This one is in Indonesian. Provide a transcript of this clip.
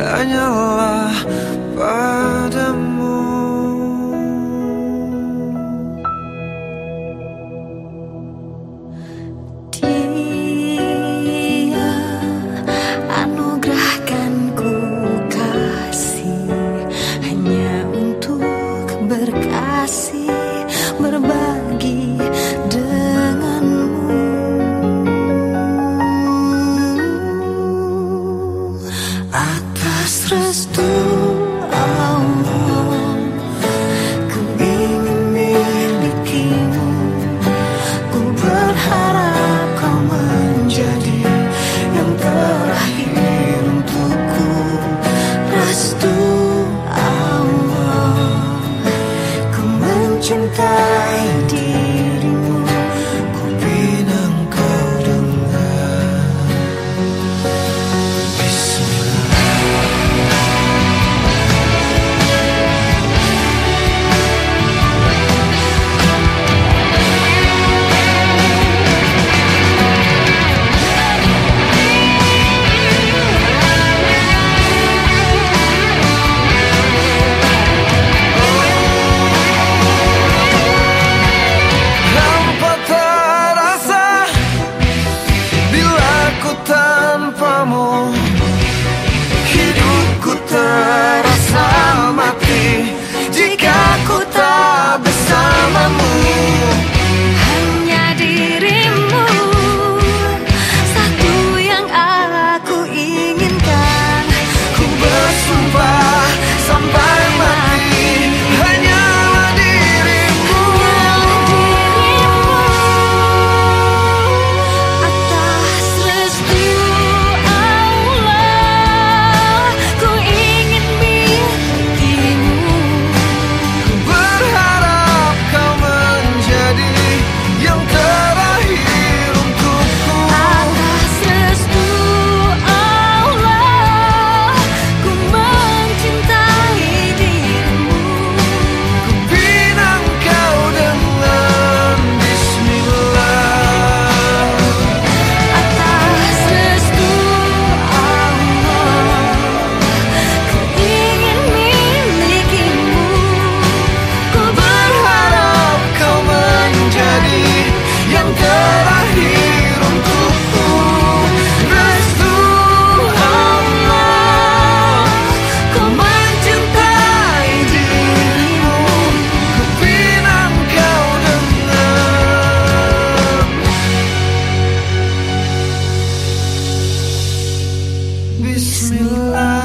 아니야 바다 atas restu Allah ku ingin milikimu. Ku berharap kau menjadi yang terakhir untukku. Restu Allah ku mencintai dirimu Bismillah.